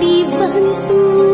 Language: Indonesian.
dibantu